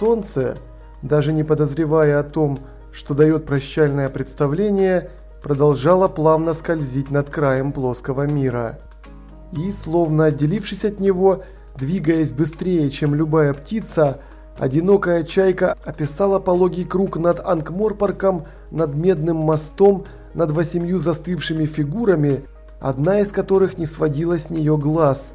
солнце, даже не подозревая о том, что дает прощальное представление, продолжало плавно скользить над краем плоского мира. И, словно отделившись от него, двигаясь быстрее, чем любая птица, одинокая чайка описала пологий круг над Анкморпарком, над Медным мостом, над восемью застывшими фигурами, одна из которых не сводила с нее глаз.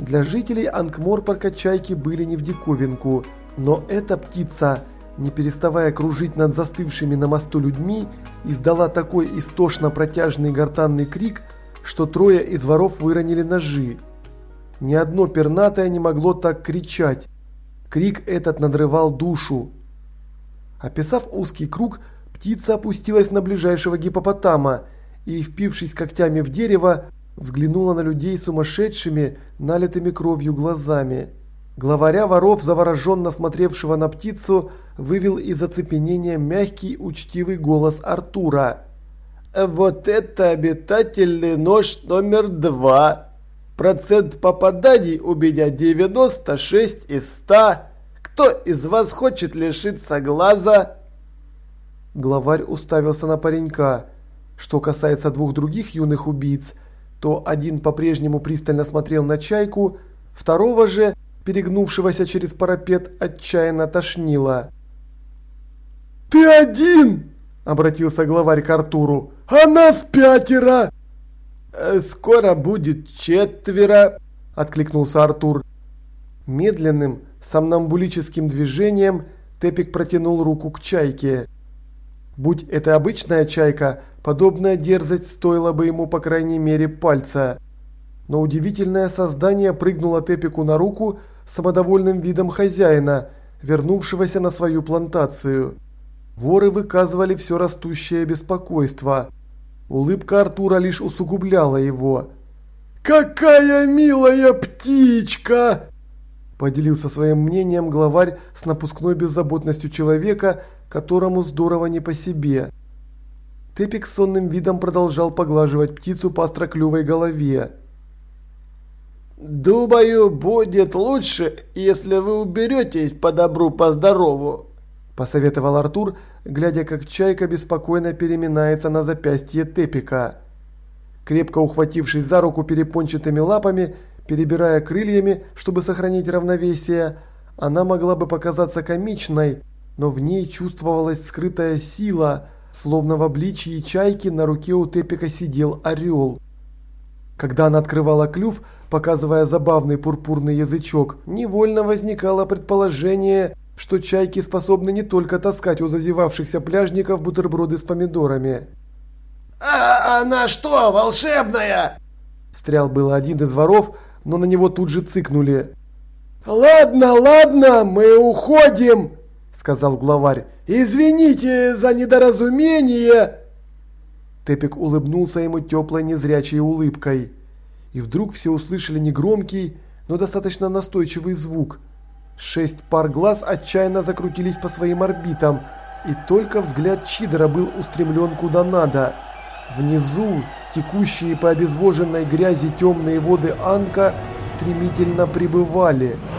Для жителей Анкморпарка чайки были не в диковинку, но эта птица, не переставая кружить над застывшими на мосту людьми, издала такой истошно протяжный гортанный крик, что трое из воров выронили ножи. Ни одно пернатое не могло так кричать. Крик этот надрывал душу. Описав узкий круг, птица опустилась на ближайшего гипопотама и, впившись когтями в дерево, взглянула на людей сумасшедшими, налитыми кровью глазами. Главаря воров, завороженно смотревшего на птицу, вывел из оцепенения мягкий учтивый голос Артура. «Вот это обитательный нож номер два. Процент попаданий у меня 96 из 100. Кто из вас хочет лишиться глаза?» Главарь уставился на паренька. Что касается двух других юных убийц, то один по-прежнему пристально смотрел на чайку, второго же, перегнувшегося через парапет, отчаянно тошнило. «Ты один!» – обратился главарь к Артуру. «А нас пятеро!» «Э, «Скоро будет четверо!» – откликнулся Артур. Медленным, сомнамбулическим движением Тепик протянул руку к чайке. Будь это обычная чайка, подобная дерзость стоила бы ему по крайней мере пальца. Но удивительное создание прыгнуло Тепику на руку с самодовольным видом хозяина, вернувшегося на свою плантацию. Воры выказывали все растущее беспокойство. Улыбка Артура лишь усугубляла его. «Какая милая птичка!» Поделился своим мнением главарь с напускной беззаботностью человека, которому здорово не по себе. Тепик сонным видом продолжал поглаживать птицу по остроклювой голове. «Думаю, будет лучше, если вы уберетесь по добру, по здорову», – посоветовал Артур, глядя, как чайка беспокойно переминается на запястье Тепика. Крепко ухватившись за руку перепончатыми лапами, перебирая крыльями, чтобы сохранить равновесие, она могла бы показаться комичной, но в ней чувствовалась скрытая сила, словно в обличии чайки на руке у Тепика сидел орел. Когда она открывала клюв, показывая забавный пурпурный язычок, невольно возникало предположение, что чайки способны не только таскать у зазевавшихся пляжников бутерброды с помидорами. «А она что, волшебная?» Стрял был один из воров, но на него тут же цыкнули. «Ладно, ладно, мы уходим!» сказал главарь. «Извините за недоразумение!» Тепик улыбнулся ему теплой незрячей улыбкой. И вдруг все услышали негромкий, но достаточно настойчивый звук. Шесть пар глаз отчаянно закрутились по своим орбитам, и только взгляд Чидера был устремлен куда надо. Внизу, текущие по обезвоженной грязи темные воды Анка стремительно прибывали –